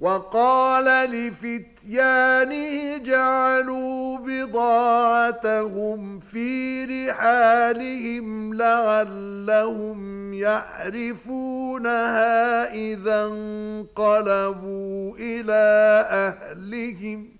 وقال لفتيانه جعلوا بضاعتهم في رحالهم لعلهم يعرفونها إذا انقلبوا إلى أهلهم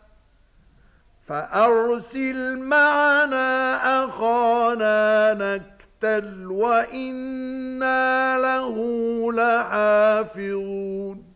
فأرسل معنا أخانا نكتل وإنا له لحافظون